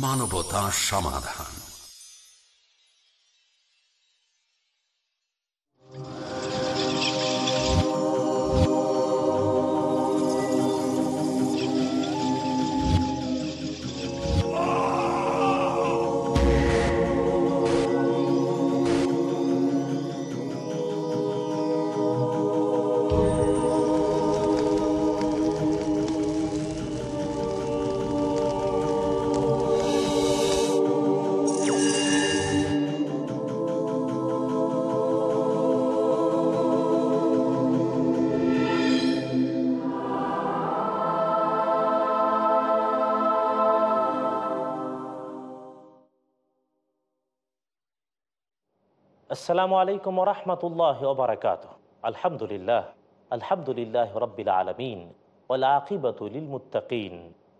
মানবতা সমাধান। আসসালামু আলাইকুম রহমতুল্লাহ ওবরাকাত আলহামদুলিল্লাহ আলহামদুলিল্লাহ রবিল আলমিন ওলাকিবতুল মুতাকিন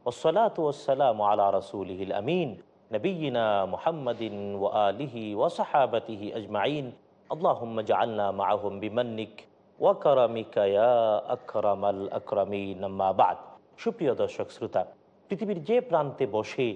ওসলাত ওসালাম আলা রসুলহিল আমিন নবীনা মুহাম্মদিন ও আলিহি ওসাহাবতিহি আজমাইন। আল্লাহুম্ম জাআলনা মাআহুম বিমান্নিক ওয়াকারামিকা ইয়া আকরামাল আকরামিন, আম্মা বাদ। সুপ্রিয় দর্শক, শ্রোতা, পৃথিবীর যে প্রান্তে বসে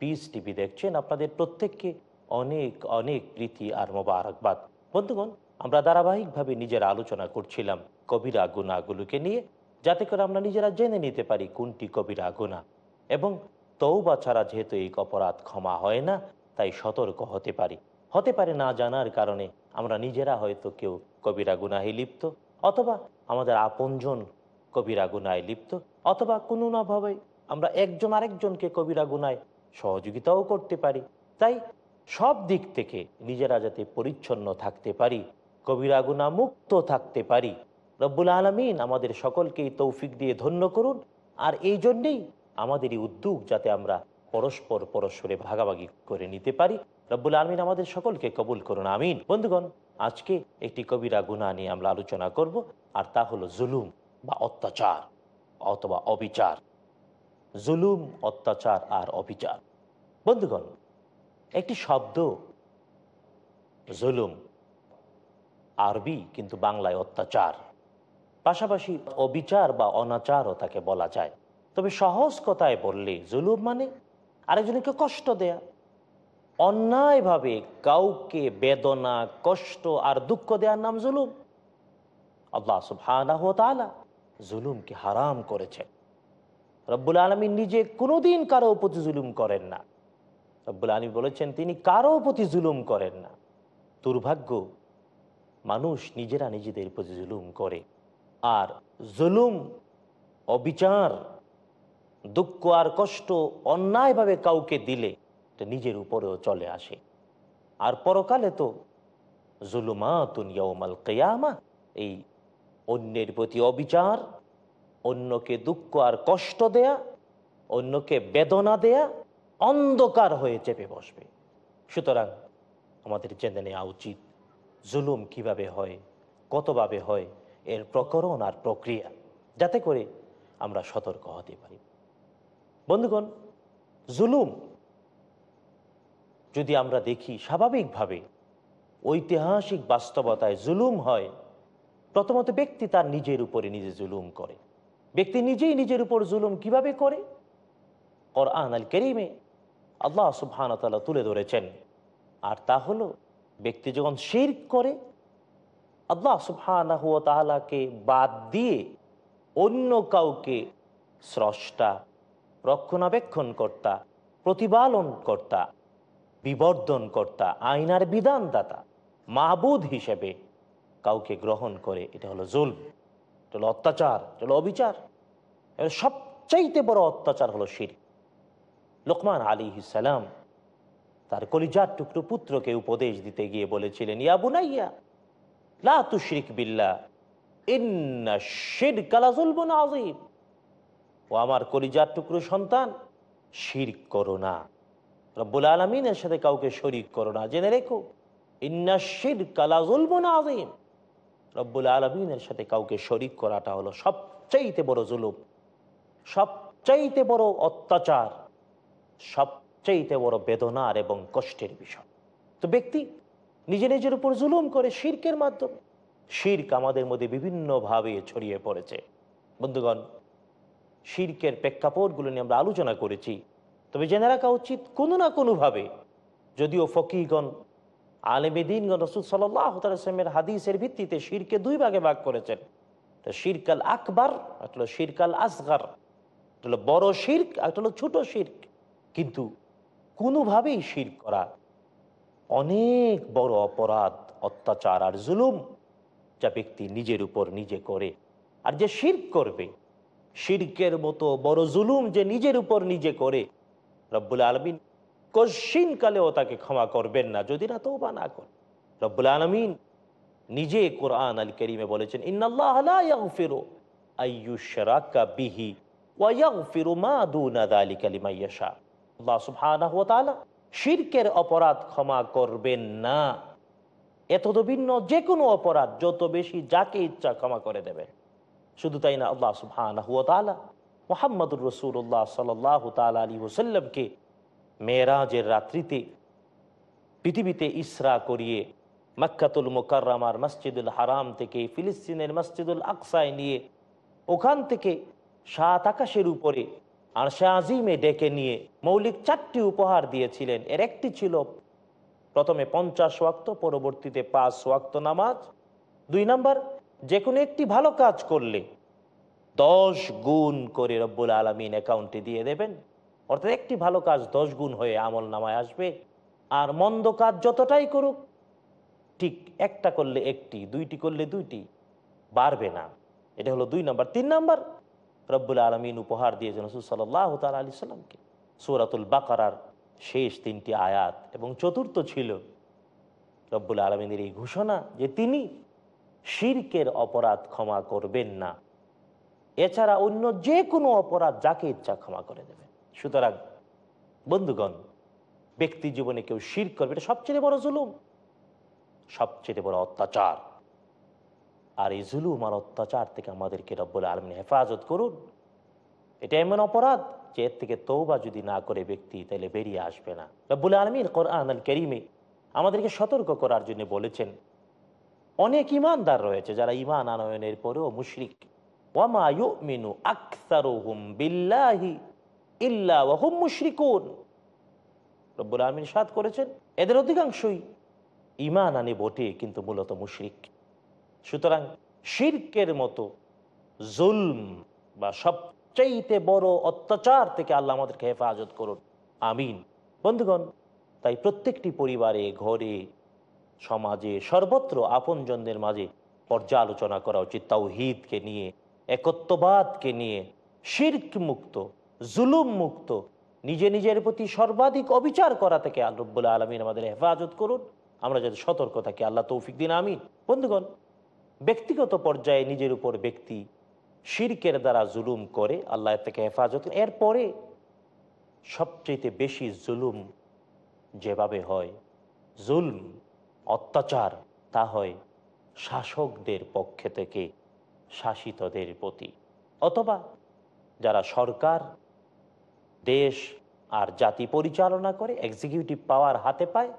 পিস টিভি দেখছেন, আপনাদের প্রত্যেককে অনেক অনেক প্রীতি আর মোবারকবাদ। বন্ধুগণ, আমরা ধারাবাহিকভাবে নিজেরা আলোচনা করছিলাম কবিরা গুণাগুলোকে নিয়ে, যাতে করে আমরা নিজেরা জেনে নিতে পারি কোনটি কবিরা গুণা। এবং তৌবা ছাড়া যেহেতু এই অপরাধ ক্ষমা হয় না, তাই সতর্ক হতে পারি। হতে পারে না জানার কারণে আমরা নিজেরা হয়তো কেউ কবিরা গুনাহে লিপ্ত, অথবা আমাদের আপনজন কবিরা গুনায় লিপ্ত, অথবা কোনো নাভাবে আমরা একজন আরেকজনকে কবিরা গুনায় সহযোগিতাও করতে পারি। তাই সব দিক থেকে নিজেরা যাতে পরিচ্ছন্ন থাকতে পারি, কবিরা গুনা মুক্ত থাকতে পারি। রব্বুল আলমিন আমাদের সকলকেই তৌফিক দিয়ে ধন্য করুন, আর এই জন্যেই আমাদের এই উদ্যোগ যাতে আমরা পরস্পর পরস্পরে ভাগাভাগি করে নিতে পারি। রব্বুল আলমিন আমাদের সকলকে কবুল করুন, আমিন। বন্ধুগণ, আজকে একটি কবিরা গুণা নিয়ে আমরা আলোচনা করব, আর তা হলো জুলুম বা অত্যাচার অথবা অবিচার। জুলুম, অত্যাচার আর অবিচার। বন্ধুগণ একটি শব্দ, জুলুম, আরবি কিন্তু বাংলায় অত্যাচার। পাশাপাশি অবিচার বা অনাচারও তাকে বলা যায়। তবে সহজ কথায় বললে জুলুম মানে আরেকজনকে কষ্ট দেয়া। অন্যায়ভাবে কাউকে বেদনা, কষ্ট আর দুঃখ দেওয়ার নাম জুলুম। আল্লাহ সুবহানাহু তাআলা জুলুমকে হারাম করেছে রব্বুল আলমী নিজে কোনোদিন কারও প্রতি জুলুম করেন না। রব্বুল আলমী বলেছেন, তিনি কারও প্রতি জুলুম করেন না। দুর্ভাগ্য, মানুষ নিজেরা নিজেদের প্রতি জুলুম করে। আর জুলুম, অবিচার, দুঃখ আর কষ্ট অন্যায়ভাবে কাউকে দিলে নিজের উপরেও চলে আসে। আর পরকালে তো জুলুমাতুল কেয়ামা, এই অন্যের প্রতি অবিচার, অন্যকে দুঃখ আর কষ্ট দেয়া, অন্যকে বেদনা দেয়া অন্ধকার হয়ে চেপে বসবে। সুতরাং আমাদের জেনে নেওয়া উচিত, জুলুম কীভাবে হয়, কতভাবে হয়, এর প্রকরণ আর প্রক্রিয়া, যাতে করে আমরা সতর্ক হতে পারি। বন্ধুগণ, জুলুম যদি আমরা দেখি স্বাভাবিকভাবে, ঐতিহাসিক বাস্তবতায় জুলুম হয়, প্রথমত ব্যক্তি তার নিজের উপরে নিজে জুলুম করে। ব্যক্তি নিজেই নিজের উপর জুলুম কীভাবে করে? কোরআন আল করিমে আল্লাহ সুবহান তুলে ধরেছেন। আর তা হলো, ব্যক্তি যখন শির করে, আল্লাহ সুবহান তালাকে বাদ দিয়ে অন্য কাউকে স্রষ্টা, রক্ষণাবেক্ষণ কর্তা, প্রতিপালন কর্তা, বিবর্ধন কর্তা আইনার বিধানদাতা মাহবুদ হিসেবে কাউকে গ্রহণ করে, এটা হলো জুল এটা হলো অত্যাচার, এটা হলো অবিচার সবচাইতে বড় অত্যাচার হলো শির লোকমান আলী সালাম তার কলিজার টুকরো পুত্রকে উপদেশ দিতে গিয়ে বলেছিলেন, ইয়া বুনাইয়া, লা তুশরিক বিল্লাহ, ইন্না শিরক লাযুলমুন আযীম। ও আমার কলিজার টুকরো সন্তান, শিরক করো না। রব্বুল আলামিনের সাথে কাউকে শরিক করো না। জেনে রেখো, ইন্না শিরক লাযুলমুন আযীম। রব্বুল আলমিনের সাথে কাউকে শরিক করাটা হলো সবচাইতে বড় জুলুম, সবচাইতে বড় অত্যাচার। সবচাইতে বড় বেদনার এবং কষ্টের বিষয়। তো ব্যক্তি নিজে নিজের উপর জুলুম করে শির্কের মাধ্যমে, শির্ক আমাদের মধ্যে বিভিন্নভাবে ছড়িয়ে পড়েছে। বন্ধুগণ, শির্কের প্রেক্ষাপটগুলো নিয়ে আমরা আলোচনা করেছি। তবে জেনে রাখা উচিত, কোনো না কোনোভাবে যদিও ফকিগণ আলেমেদিনগণ রসুল সাল্লামের হাদিসের ভিত্তিতে শিরকে দুই ভাগে ভাগ করেছেন। তো শিরকাল আকবর একটা হলো শিরকাল আসগার। একটা হলো বড় শির্ক একটা হলো ছোট শির্ক। কিন্তু কোনোভাবেই শির করা, অনেক বড় অপরাধ, অত্যাচার আর জুলুম যা ব্যক্তি নিজের উপর নিজে করে। আর যে শির্ক করবে, শির্কের মতো বড় জুলুম যে নিজের উপর নিজে করে, রব্বুল আলমিন কশিন কালেও তাকে ক্ষমা করবেন না, যদি না তো বা না করে। রব্বুল আলমিন নিজে কোরআন আল করিমে বলেছেন আইয়ুশরাকা বিহি ওয়া ইয়াগফিরু মা ইয়াশা। আল্লাহ সুবহানাহু ওয়া তাআলা শিরকের অপরাধ ক্ষমা করবেন না। এত ভিন্ন যে কোনো অপরাধ, যত বেশি যাকে ইচ্ছা ক্ষমা করে দেবে। শুধু তাই না, আল্লাহ সুবহানাহু ওয়া তাআলা মুহাম্মদুর রাসূলুল্লাহ সাল্লাল্লাহু তাআলা আলাইহি ওয়াসাল্লামকে মেরাজের রাত্রিতে পৃথিবীতে ইসরা করিয়ে মাক্কাতুল মোকাররামার মসজিদুল হারাম থেকে ফিলিস্তিনের মসজিদুল আকসায় নিয়ে ওখান থেকে সাত আকাশের উপরে আর আজিমে ডেকে নিয়ে মৌলিক চারটি উপহার দিয়েছিলেন। এর একটি ছিল প্রথমে পঞ্চাশ ওয়াক্ত, পরবর্তীতে পাঁচ ওয়াক্ত নামাজ। দুই নাম্বার যে কোনো একটি ভালো কাজ করলে দশ গুণ করে রব্বুল আলমিন অ্যাকাউন্টে দিয়ে দেবেন। অর্থাৎ একটি ভালো কাজ দশ গুণ হয়ে আমল নামায় আসবে। আর মন্দ কাজ যতটাই করুক, ঠিক একটা করলে একটি, দুইটি করলে দুইটি, বাড়বে না। এটা হলো দুই নাম্বার। তিন নাম্বার রব্বুল আলমিন উপহার দিয়েছেন রসুল সাল্লাহ তাল আলি সাল্লামকে। সুরাতুল বাকারার শেষ তিনটি আয়াত এবং চতুর্থ ছিল রব্বুল আলমিনের এই ঘোষণা যে তিনি শিরকের অপরাধ ক্ষমা করবেন না। এছাড়া অন্য যে কোনো অপরাধ যাকে ইচ্ছা ক্ষমা করে দেবে সুতরাং, বন্ধুগণ, ব্যক্তি জীবনে কেউ শির করবে, এটা সবচেয়ে বড় জুলুম, সবচেয়ে বড় অত্যাচার। আর এই জুলুম আর অত্যাচার থেকে আমাদেরকে রব্বুল আলমিন হেফাজত করুন। এটা এমন অপরাধ যে এর থেকে তৌবা যদি না করে ব্যক্তি তাহলে বেরিয়ে আসবে না। রব্বুল আলমিন কোরআন আল করিমে আমাদেরকে সতর্ক করার জন্য বলেছেন, অনেক ইমানদার রয়েছে যারা ইমান আনয়নের পরেও মুশরিক। বিল্লাহি ওয়াহুম রব্বুল করেছেন, এদের অধিকাংশই ইমান আনে বটে, কিন্তু মূলত মুশরিক। সুতরাং শির্কের মতো জুলম বা সবচাইতে বড় অত্যাচার থেকে আল্লাহ আমাদেরকে হেফাজত করুন। আমিন। বন্ধুগণ, তাই প্রত্যেকটি পরিবারে, ঘরে, সমাজে, সর্বত্র আপনজনদের মাঝে পর্যালোচনা করা উচিত, তাওহিদকে নিয়ে, একত্ববাদকে নিয়ে, শির্ক মুক্ত, জুলুম মুক্ত, নিজে নিজের প্রতি সর্বাধিক অবিচার করা থেকে আল্লাহ আলমিন আমাদের হেফাজত করুন। আমরা যাতে সতর্ক থাকি, আল্লাহ তৌফিক দিন, আমিন। বন্ধুগণ ব্যক্তিগত পর্যায়ে নিজের উপর ব্যক্তি শিরকের দ্বারা জুলুম করে, আল্লাহ থেকে হেফাজত এরপরে সবচেয়ে বেশি জুলুম যেভাবে হয়, জুলম, অত্যাচার, তা হয় শাসকদের পক্ষে থেকে, শাসিতদের প্রতি। অথবা যারা সরকার, দেশ আর জাতি পরিচালনা করে এক্সিকিউটিভ পাওয়ার হাতে পায়,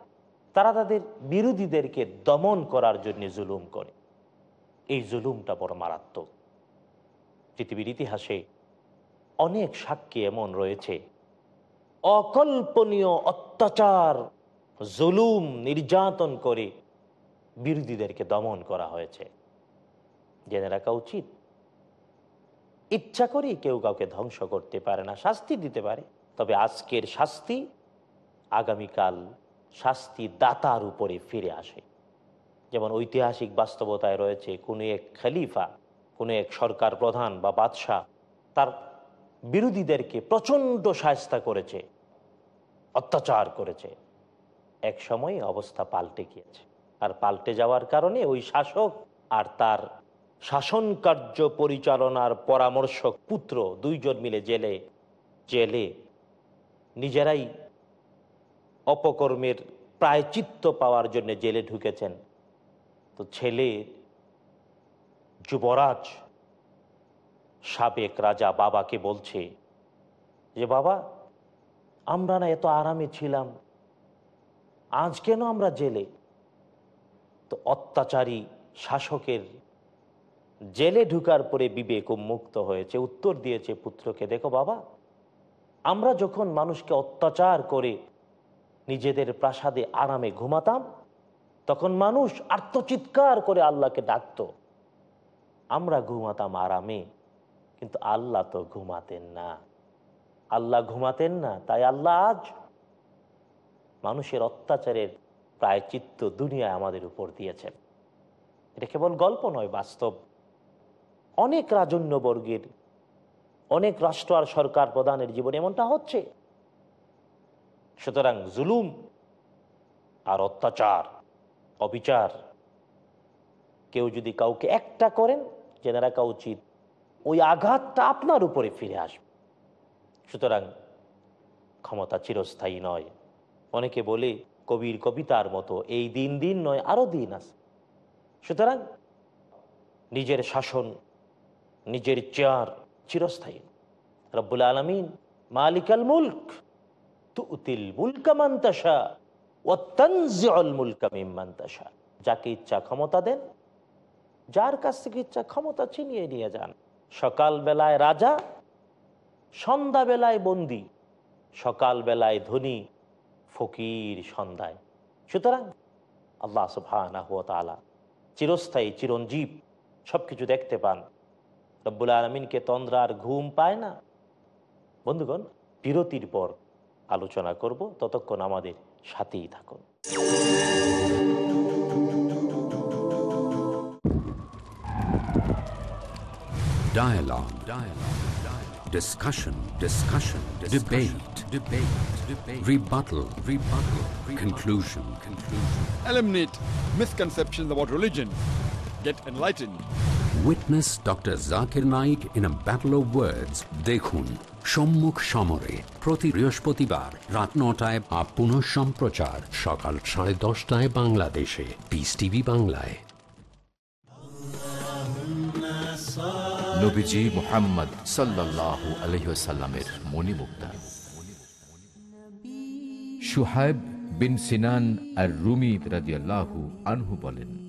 তারা তাদের বিরোধীদেরকে দমন করার জন্য জুলুম করে। এই জুলুমটা বড় মারাত্মক। পৃথিবীর ইতিহাসে অনেক সাক্ষী এমন রয়েছে। অকল্পনীয় অত্যাচার, জুলুম নির্যাতন করে বিরোধীদেরকে দমন করা হয়েছে। জেনে রাখা উচিত। ইচ্ছা করেই কেউ কাউকে ধ্বংস করতে পারে না, শাস্তি দিতে পারে। তবে আজকের শাস্তি আগামীকাল শাস্তি দাতার উপরে ফিরে আসে। যেমন ঐতিহাসিক বাস্তবতায় রয়েছে কোনো এক খালিফা, কোনো এক সরকার প্রধান বা বাদশাহ, তার বিরোধীদেরকে প্রচণ্ড সায়স্তা করেছে, অত্যাচার করেছে। এক সময় অবস্থা পাল্টে গিয়েছে। আর পাল্টে যাওয়ার কারণে ওই শাসক আর তার শাসন কার্য পরিচালনার পরামর্শক পুত্র দুইজন মিলে জেলে জেলে নিজেরাই অপকর্মের প্রায়চিত্ত পাওয়ার জন্য জেলে ঢুকেছেন। তো ছেলে যুবরাজ সাবেক রাজা বাবাকে বলছে যে, বাবা, আমরা না এত আরামে ছিলাম। আজ কেন আমরা জেলে? তো অত্যাচারী শাসকের জেলে ঢুকার পরে বিবেক মুক্ত হয়েছে, উত্তর দিয়েছে পুত্রকে, দেখো বাবা, আমরা যখন মানুষকে অত্যাচার করে নিজেদের প্রাসাদে আরামে ঘুমাতাম তখন মানুষ আত্মচিৎকার করে আল্লাহকে ডাকতো, আমরা ঘুমাতাম আরামে, কিন্তু আল্লাহ তো ঘুমাতেন না। আল্লাহ ঘুমাতেন না, তাই আল্লাহ আজ মানুষের অত্যাচারের প্রায় চিত্ত দুনিয়ায় আমাদের উপর দিয়েছেন। এটা কেবল গল্প নয়, বাস্তব। অনেক রাজন্যবর্গের অনেক রাষ্ট্র আর সরকার প্রধানের জীবনে এমনটা হচ্ছে। সুতরাং জুলুম আর অত্যাচার অবিচার। কেউ যদি কাউকে একটা করেন, জেনে রাখা উচিত, ওই আঘাতটা আপনার উপরে ফিরে আসবে। সুতরাং ক্ষমতা চিরস্থায়ী নয়। অনেকে বলে, কবির কবিতার মতো, এই দিন দিন নয় আরও দিন আছে। সুতরাং নিজের শাসন, নিজের চেয়ার চিরস্থায়ী। রব্বুল আলমিন, মালিকাল মুলক মুলকামান্তাসা ও তঞ্জিউল মুলকামিমান্তাসা যাকে ইচ্ছা ক্ষমতা দেন, যার কাছ থেকে ইচ্ছা ক্ষমতা ছিনিয়ে নিয়ে যান। সকাল বেলায় রাজা সন্ধ্যা বেলায় বন্দি সকাল বেলায় ধনী, ফকির সন্ধ্যায়। সুতরাং আল্লাহ সুফানা চিরস্থায়ী, চিরঞ্জীব সবকিছু দেখতে পান। রব্বুল আলমিনকে তন্দ্রার ঘুম পায় না। বন্ধুগণ, বিরতির পর আলোচনা করব, ততক্ষণ আমাদের সাথেই থাকুন Dialogue. Dialogue. Dialogue. Discussion. Discussion. Debate. Debate. Debate. Rebuttal. Rebuttal. Conclusion. Conclusion. Eliminate misconceptions about religion. Get enlightened. Witness doctor Zakir Naik in a battle of words. দেখুন সম্মুখ সমরে প্রতি বৃহস্পতিবার রাত নটায় বা পুনঃ সম্প্রচার সকাল সাড়ে দশটায় বাংলাদেশে পিস টিভি বাংলায় সাল্লাহ আলহ্লামের সুহাইব বিন সিনান আর রুমি রাদিয়াল্লাহু আনহু বলেন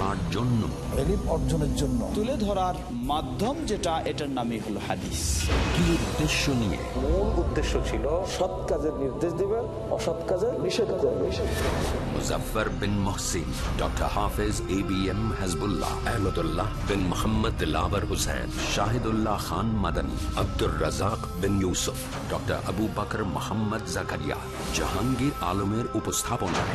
কার জন্য। অর্জনের জন্য। তুলে ধরার মাধ্যম যেটা এটার নামই হলো হাদিস। কি উদ্দেশ্য নিয়ে? মূল উদ্দেশ্য ছিল সৎ কাজের নির্দেশ দিবে অসৎ কাজের নিষেধ করবে Muzaffar bin Mohsin doctor Hafez A B M Hazbullah Ahmadullah bin Mohammad Dilabar Hussain Shahidullah Khan Madani Abdur Razzak bin Yusuf doctor Abu Bakr Mohammad Zakaria Jahangir আলমের উপস্থাপনায়।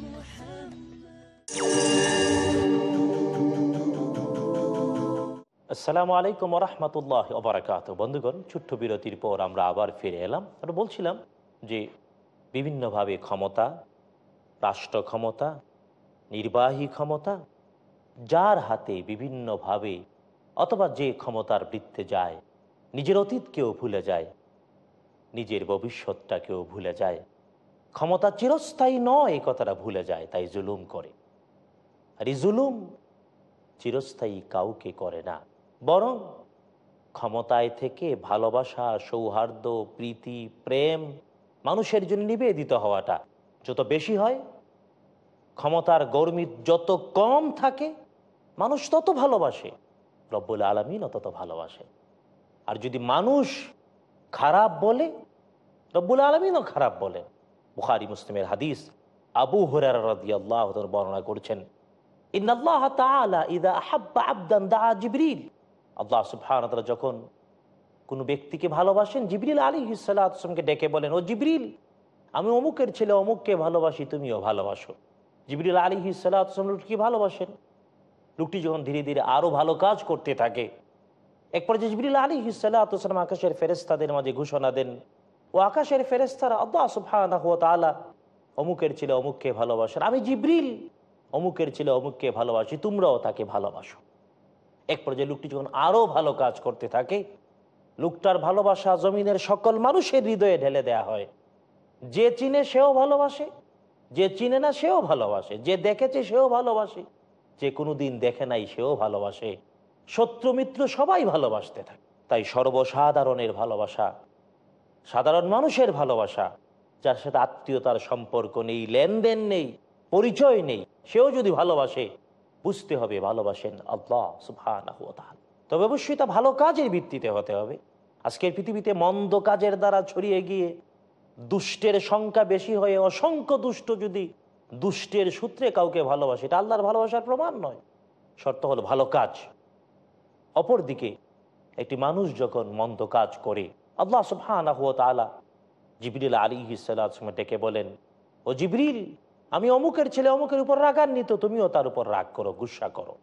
আসসালামু আলাইকুম রহমতুল্লাহ ওবরাকাত বন্ধুগণ, ছোট্ট বিরতির পর আমরা আবার ফিরে এলাম আর বলছিলাম যে বিভিন্নভাবে ক্ষমতা, রাষ্ট্র ক্ষমতা, নির্বাহী ক্ষমতা, যার হাতে বিভিন্নভাবে অথবা যে ক্ষমতার বৃত্তে যায়, নিজের অতীতকেও ভুলে যায়, নিজের ভবিষ্যৎটাকেও ভুলে যায়, ক্ষমতা চিরস্থায়ী নয়, এই কথাটা ভুলে যায়, তাই জুলুম করে। আর এই জুলুম চিরস্থায়ী কাউকে করে না। বরং ক্ষমতায় থেকে ভালোবাসা, সৌহার্দ্য, প্রীতি, প্রেম মানুষের জন্য নিবেদিত হওয়াটা। যত বেশি হয়, ক্ষমতার গরমিত যত কম থাকে, মানুষ তত ভালোবাসে। রব্বুল আলমিনও তত ভালোবাসে। আর যদি মানুষ খারাপ বলে, রব্বুল আলমিনও খারাপ বলে। বুখারি, মুসলিমের হাদিস, আবু হুরার বর্ণনা করছেন, ইন্নাল্লাহ তাআলা ইযা আহাব্বা আবদান দা জিবরিল। আল্লাহ ওয়া যখন কোনো ব্যক্তিকে ভালোবাসেন, জিবরিল আলাইহিস সালাতুকে ডেকে বলেন, ও জিবরিল, আমি অমুকের ছেলে, অমুককে ভালোবাসি, তুমিও ভালোবাসো। জিবরিল আলাইহিস সালাতুম লোককে ভালোবাসেন। লোকটি যখন ধীরে ধীরে আরও ভালো কাজ করতে থাকে, এক পর্যায়ে জিবরিল আলী হিসালাম আকাশের ফেরেস্তাদের মাঝে ঘোষণা দেন, ও আকাশের ফেরেস্তারা আল্লাহ সুবহানাহু ওয়া তাআলা অমুকের ছেলে, অমুককে ভালোবাসেন। আমি জিবরিল, অমুকের ছেলে, অমুককে ভালোবাসি, তোমরাও তাকে ভালোবাসো। এক পর্যায়ে লোকটি যখন আরও ভালো কাজ করতে থাকে, লোকটার ভালোবাসা জমিনের সকল মানুষের হৃদয়ে ঢেলে দেয়া হয়। যে চিনে সেও ভালোবাসে, যে চিনে না সেও ভালোবাসে, যে দেখেছে সেও ভালোবাসে, যে কোনো দিন দেখে নাই সেও ভালোবাসে। শত্রু মিত্র সবাই ভালোবাসতে থাকে। তাই সর্বসাধারণের ভালোবাসা, সাধারণ মানুষের ভালোবাসা, যার সাথে আত্মীয়তার সম্পর্ক নেই, লেনদেন নেই, পরিচয় নেই, সেও যদি ভালোবাসে বুঝতে হবে, ভালোবাসেন আল্লাহ ওয়া তবে অবশ্যই তা ভালো কাজের ভিত্তিতে হতে হবে। আজকের পৃথিবীতে মন্দ কাজের দ্বারা ছড়িয়ে গিয়ে দুষ্টের সংখ্যা বেশি হয়ে অসংখ্য দুষ্ট যদি দুষ্টের সূত্রে কাউকে ভালোবাসে, এটা আল্লাহর ভালোবাসার প্রমাণ নয়। শর্ত হলো ভালো কাজ। অপরদিকে, একটি মানুষ যখন মন্দ কাজ করে, আল্লাহ তাআলা জিবরিল আলাইহিস সালাম ডেকে বলেন, ও জিবরিল আমি অমুকের ছেলে, অমুকের উপর রাগান্বিত, তুমিও তার উপর রাগ করো, গুসা করো।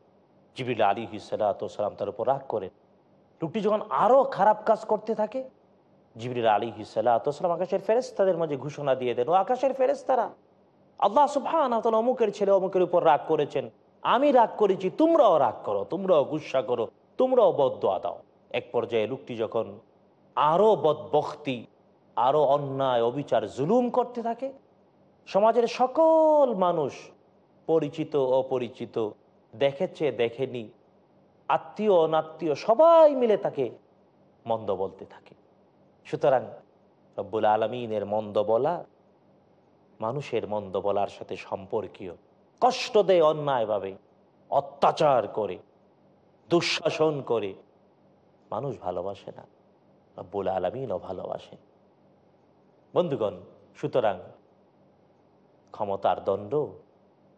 জিবরিল আলাইহিস সালাম তার উপর রাগ করেন লোকটি যখন আরও খারাপ কাজ করতে থাকে, জিবরিল আলাইহিস সালাম আকাশের ফেরেশতাদের মাঝে ঘোষণা দিয়ে দেন, ও আকাশের ফেরেশতারা, আল্লাহ ওয়া অমুকের ছেলে, অমুকের উপর রাগ করেছেন। আমি রাগ করেছি, তোমরাও রাগ করো, তোমরাও গুসা করো, তোমরাও বদোয়া দাও। এক পর্যায়ে লোকটি যখন আরও বদবখতি, আরও অন্যায়, অবিচার, জুলুম করতে থাকে সমাজের সকল মানুষ পরিচিত, অপরিচিত, দেখেছে, দেখেনি, আত্মীয়, অনাত্মীয়, সবাই মিলে তাকে মন্দ বলতে থাকে। সুতরাং রব্বুল আলমিনের মন্দ বলা মানুষের মন্দ বলার সাথে সম্পর্কীয়। কষ্ট দেয় অন্যায়ভাবে, অত্যাচার করে, দুঃশাসন করে। মানুষ ভালোবাসে না, রব্বুল আলমিনও ভালোবাসে। বন্ধুগণ, সুতরাং ক্ষমতার দণ্ড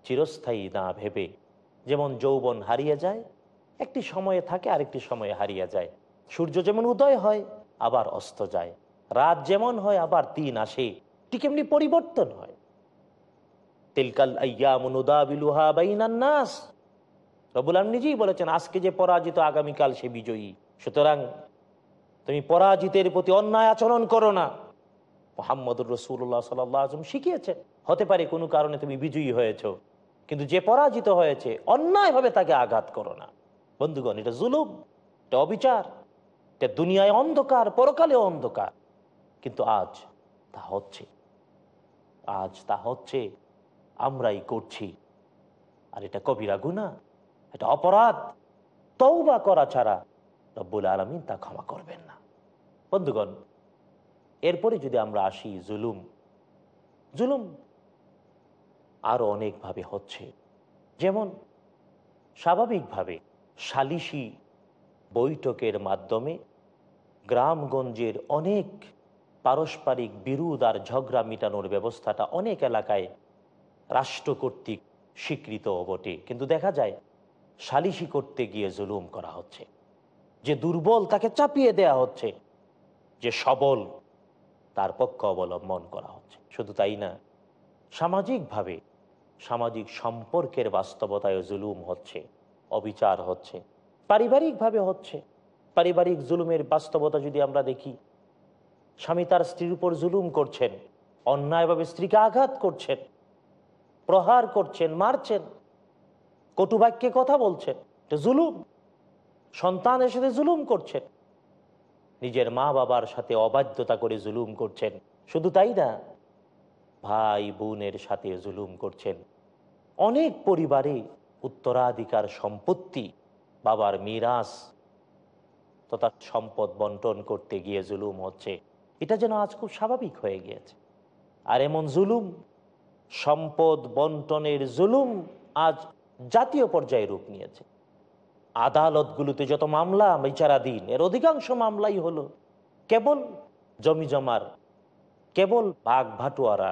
চিরস্থায়ী না ভেবে। যেমন যৌবন হারিয়ে যায়, একটি সময়ে থাকে, আরেকটি সময়ে হারিয়ে যায়। সূর্য যেমন উদয় হয়, আবার অস্ত যায়। রাত যেমন হয়, আবার দিন আসে। ঠিক এমনি পরিবর্তন হয়। তিলকাল নাস। রবুল আলম নিজেই বলেছেন, আজকে যে পরাজিত আগামীকাল সে বিজয়ী। সুতরাং তুমি পরাজিতের প্রতি অন্যায় আচরণ করো না। মোহাম্মদুর রসুল্লাহ সাল্লাম শিখিয়েছেন হতে পারে কোনো কারণে তুমি বিজয়ী হয়েছ, কিন্তু যে পরাজিত হয়েছে, অন্যায়ভাবে তাকে আঘাত করো না। বন্ধুগণ, এটা জুলুম, এটা অবিচার, এটা দুনিয়ায় অন্ধকার, পরকালে অন্ধকার। কিন্তু আজ তা হচ্ছে, আজ তা হচ্ছে, আমরাই করছি। আর এটা কবিরা গুণা এটা অপরাধ। তৌবা করা ছাড়া রব্বুল আলমিন তা ক্ষমা করবেন না। বন্ধুগণ, এরপরে যদি আমরা আসি জুলুম জুলুম আরও অনেকভাবে হচ্ছে। যেমন স্বাভাবিকভাবে সালিশি বৈঠকের মাধ্যমে গ্রামগঞ্জের অনেক পারস্পরিক বিরোধ আর ঝগড়া মিটানোর ব্যবস্থাটা অনেক এলাকায় রাষ্ট্র কর্তৃক স্বীকৃত বটে। কিন্তু দেখা যায় সালিশি করতে গিয়ে জুলুম করা হচ্ছে। যে দুর্বল তাকে চাপিয়ে দেয়া হচ্ছে, যে সবল তার পক্ষ অবলম্বন করা হচ্ছে। শুধু তাই না, সামাজিকভাবে সামাজিক সম্পর্কের বাস্তবতায় জুলুম হচ্ছে, অবিচার হচ্ছে, পারিবারিকভাবে হচ্ছে। পারিবারিক জুলুমের বাস্তবতা যদি আমরা দেখি, স্বামী তার স্ত্রীর উপর জুলুম করছেন, অন্যায়ভাবে স্ত্রীকে আঘাত করছেন, প্রহার করছেন, মারছেন, কটুবাক্যে কথা বলছেন জুলুম। সন্তানের সাথে জুলুম করছেন। নিজের মা বাবার সাথে অবাধ্যতা করে জুলুম করছেন। শুধু তাই না, ভাই বোনের সাথে জুলুম করছেন। অনেক পরিবারে উত্তরাধিকার সম্পত্তি, বাবার মিরাস তথা সম্পদ বন্টন করতে গিয়ে জুলুম হচ্ছে। এটা যেন আজ খুব স্বাভাবিক হয়ে গিয়েছে। আর এমন জুলুম, সম্পদ বন্টনের জুলুম আজ জাতীয় পর্যায়ে রূপ নিয়েছে। আদালতগুলোতে যত মামলা, বিচারাধীন, এর অধিকাংশ মামলাই হলো কেবল জমি জমার, কেবল বাঘ ভাটুয়ারা,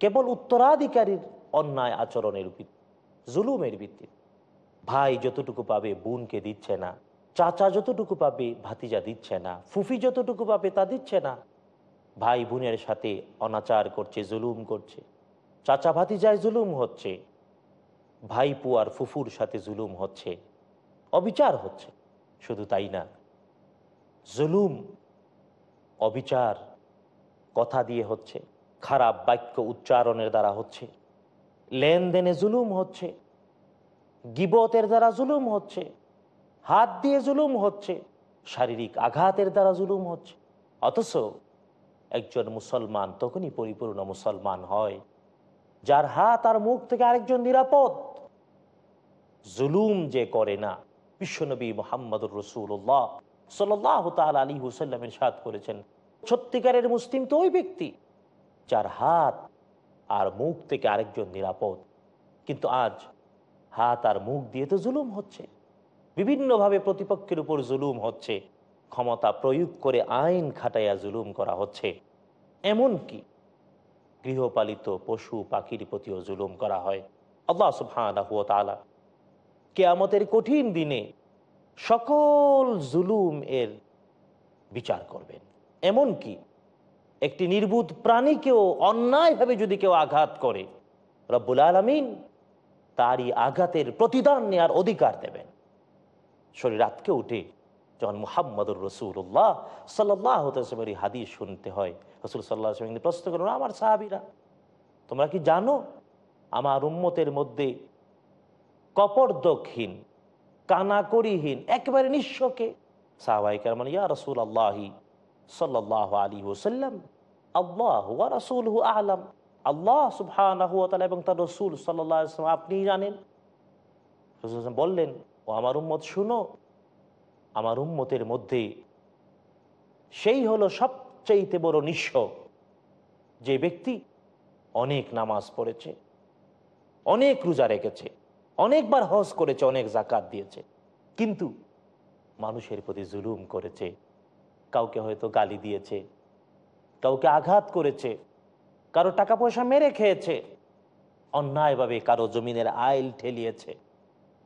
কেবল উত্তরাধিকারীর অন্যায় আচরণের জুলুমের ভিত্তিতে ভাই যতটুকু পাবে বোনকে দিচ্ছে না, চাচা যতটুকু পাবে ভাতিজা দিচ্ছে না, ফুফি যতটুকু পাবে তা দিচ্ছে না। ভাই বোনের সাথে অনাচার করছে, জুলুম করছে, চাচা ভাতিজায় জুলুম হচ্ছে, ভাই পুয়ার ফুফুর সাথে জুলুম হচ্ছে, অবিচার হচ্ছে, শুধু তাই না। জুলুম, অবিচার কথা দিয়ে হচ্ছে, খারাপ বাক্য উচ্চারণের দ্বারা হচ্ছে। লেনদেনে জুলুম হচ্ছে, গিবতের দ্বারা জুলুম হচ্ছে, হাত দিয়ে জুলুম হচ্ছে, শারীরিক আঘাতের দ্বারা জুলুম হচ্ছে। অথচ একজন মুসলমান তখনই পরিপূর্ণ মুসলমান হয়, যার হাত আর মুখ থেকে আরেকজন নিরাপদ। জুলুম যে করে না বিশ্বনবী মোহাম্মদুর রসুল্লাহ সাল্লাহ তাল আলী হুসাল্লামের সাদ করেছেন, সত্যিকারের মুসলিম তো ওই ব্যক্তি, যার হাত আর মুখ থেকে আরেকজন নিরাপদ। কিন্তু আজ হাত আর মুখ দিয়ে তো জুলুম হচ্ছে। বিভিন্নভাবে প্রতিপক্ষের উপর জুলুম হচ্ছে। ক্ষমতা প্রয়োগ করে আইন খাটাইয়া জুলুম করা হচ্ছে। এমনকি গৃহপালিত পশু পাখির প্রতিও জুলুম করা হয়। আল্লাহ সুবহান কেয়ামতের কঠিন দিনে সকল জুলুম এর বিচার করবেন। এমনকি একটি নির্বুধ প্রাণীকেও অন্যায়ভাবে যদি কেউ আঘাত করে, রব্বুল আলমিন তারই আঘাতের প্রতিদান নেওয়ার অধিকার দেবেন। শরীর আতকে উঠে যখন মুহাম্মদুর রসুল্লাহ সাল্লাহ হাদিস শুনতে হয়, রসুল সাল্লাহ প্রশ্ন করুন, আমার সাহাবিরা, তোমরা কি জানো আমার উম্মতের মধ্যে কপর্দকহীন, কানাকড়িহীন, একেবারে নিঃস্বকে সাহবাইকার মানে ইয়া রসুল আল্লাহি সাল্লাহ আলী ওসাল্লাম আল্লাহ রসুল হু আলম। আল্লাহ সুবহানাহু এবং তার রসুল সাল্লাম আপনি জানেন। বললেন, ও আমার উম্মত, শুনো, আমার উম্মতের মধ্যে সেই হলো সবচাইতে বড় নিঃস্ব, যে ব্যক্তি অনেক নামাজ পড়েছে, অনেক রোজা রেখেছে, অনেকবার হজ করেছে, অনেক জাকাত দিয়েছে, কিন্তু মানুষের প্রতি জুলুম করেছে কাউকে হয়তো গালি দিয়েছে, কাউকে আঘাত করেছে, কারও টাকা পয়সা মেরে খেয়েছে, অন্যায়ভাবে কারও জমিনের আইল ঠেলিয়েছে,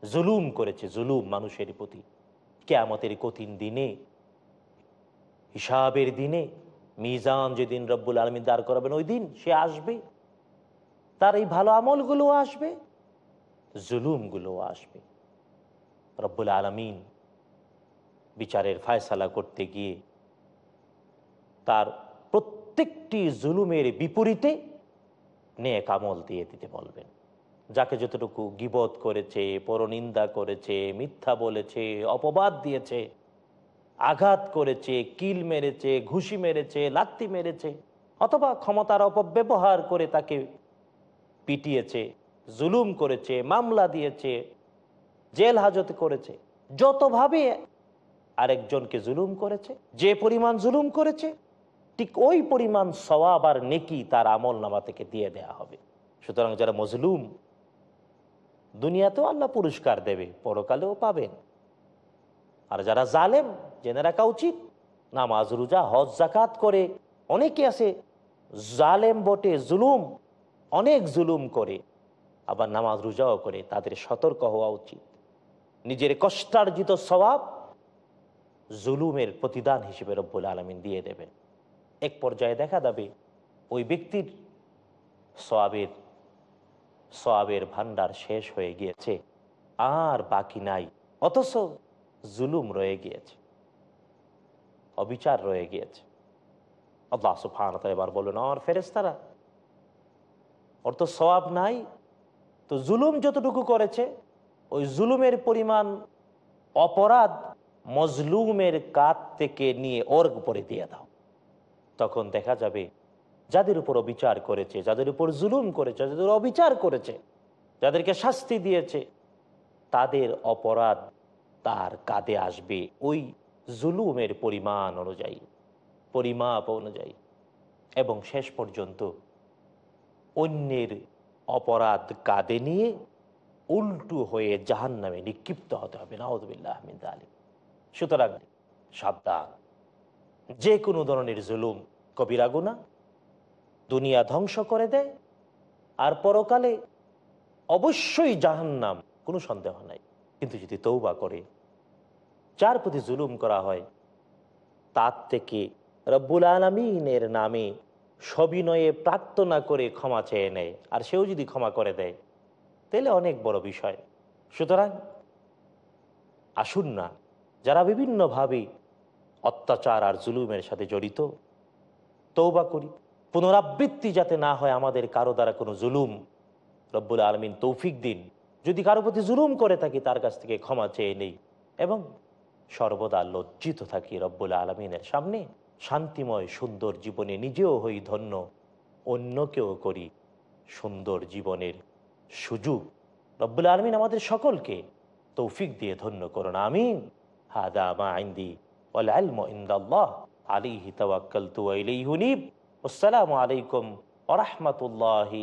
জুলুম করেছে, জুলুম মানুষের প্রতি। কেয়ামতের কঠিন দিনে, হিসাবের দিনে, মিজান যেদিন রব্বুল আলমী দাঁড় করাবেন, ওই দিন সে আসবে। তার এই ভালো আমলগুলো আসবে জুলুমগুলো আসবে। রব্বুল আলমিন বিচারের ফায়সালা করতে গিয়ে তার প্রত্যেকটি জুলুমের বিপরীতে নেক আমল দিয়ে দিতে বলবেন। যাকে যতটুকু গিবত করেছে, পরনিন্দা করেছে, মিথ্যা বলেছে, অপবাদ দিয়েছে, আঘাত করেছে, কিল মেরেছে, ঘুষি মেরেছে, লাত্তি মেরেছে, অথবা ক্ষমতার অপব্যবহার করে তাকে পিটিয়েছে, জুলুম করেছে, মামলা দিয়েছে, জেল হাজত করেছে, যতভাবে আরেকজনকে জুলুম করেছে, যে পরিমাণ জুলুম করেছে ঠিক ওই পরিমাণ সওয়াব আর নেকি তার আমল নামা থেকে দিয়ে দেয়া হবে। সুতরাং যারা মজলুম, দুনিয়াতেও আল্লাহ পুরস্কার দেবে, পরকালেও পাবেন। আর যারা জালেম, জেনে রাখা উচিত, নামাজ, রুজা, হজ জাকাত করে অনেকে আছে, জালেম বটে, জুলুম, অনেক জুলুম করে, আবার নামাজ, রুজাও করে, তাদের সতর্ক হওয়া উচিত। নিজের কষ্টার্জিত স্বভাব জুলুমের প্রতিদান হিসেবে রব্বুল আলমিন দিয়ে দেবেন। এক পর্যায়ে দেখা যাবে ওই ব্যক্তির সবাবের সবাবের ভান্ডার শেষ হয়ে গিয়েছে, আর বাকি নাই। অথচ জুলুম রয়ে গিয়েছে, অবিচার রয়ে গিয়েছে। আল্লাহ এবার বললেন, আমার ফেরেস্তারা ওর তো সবাব নাই, তো জুলুম যতটুকু করেছে, ওই জুলুমের পরিমাণ অপরাধ মজলুমের কাত থেকে নিয়ে ওর উপরে দিয়ে দাও। তখন দেখা যাবে যাদের উপর অবিচার করেছে, যাদের উপর জুলুম করেছে, যাদের অবিচার করেছে, যাদেরকে শাস্তি দিয়েছে, তাদের অপরাধ তার কাঁধে আসবে ওই জুলুমের পরিমাণ অনুযায়ী, পরিমাপ অনুযায়ী। এবং শেষ পর্যন্ত অন্যের অপরাধ কাঁধে নিয়ে উল্টু হয়ে জাহান নামে নিক্ষিপ্ত হতে হবে। নাহদুল্লাহ সুতরাং সাবধান। যে কোনো ধরনের জুলুম, কবিরা গুণা দুনিয়া ধ্বংস করে দেয়। আর পরকালে অবশ্যই জাহান্নাম, কোনো সন্দেহ নাই। কিন্তু যদি তৌবা করে, যার প্রতি জুলুম করা হয়, তার থেকে রব্বুল আলমিনের নামে সবিনয়ে প্রার্থনা করে ক্ষমা চেয়ে নেয়। আর সেও যদি ক্ষমা করে দেয়, তাহলে অনেক বড় বিষয়। সুতরাং আসুন না, যারা বিভিন্নভাবে অত্যাচার আর জুলুমের সাথে জড়িত। তৌবা করি। পুনরাবৃত্তি যাতে না হয় আমাদের কারও দ্বারা কোনো জুলুম। রব্বুল আলমিন তৌফিক দিন। যদি কারও প্রতি জুলুম করে থাকি, তার কাছ থেকে ক্ষমা চেয়ে নেই। এবং সর্বদা লজ্জিত থাকি রব্বুল আলমিনের সামনে। শান্তিময়, সুন্দর জীবনে নিজেও হই ধন্য। অন্যকেও করি সুন্দর জীবনের সুযোগ। রব্বুল আলমিন আমাদের সকলকে তৌফিক দিয়ে ধন্য করুন। আমিন। হাদা মা আইন্দি ওয়াল ইলমু ইনদাল্লাহ আলাইহি তাওয়াক্কালতু ওয়া ইলাইহি উনীব আসসালামু আলাইকুম ওয়া রাহমাতুল্লাহি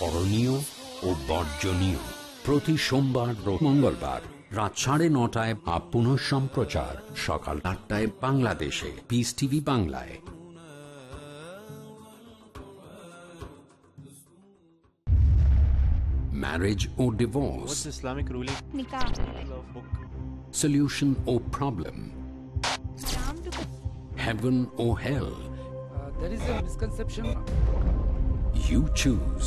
করণীয় ও বর্জনীয় প্রতি সোমবার ও মঙ্গলবার রাত সাড়ে নটায় আপ পুনঃ সম্প্রচার সকাল আটটায় বাংলাদেশে পিস টিভি বাংলায় marriage or divorce, Islamic ruling? solution or problem, heaven or hell. there is a misconception. You choose.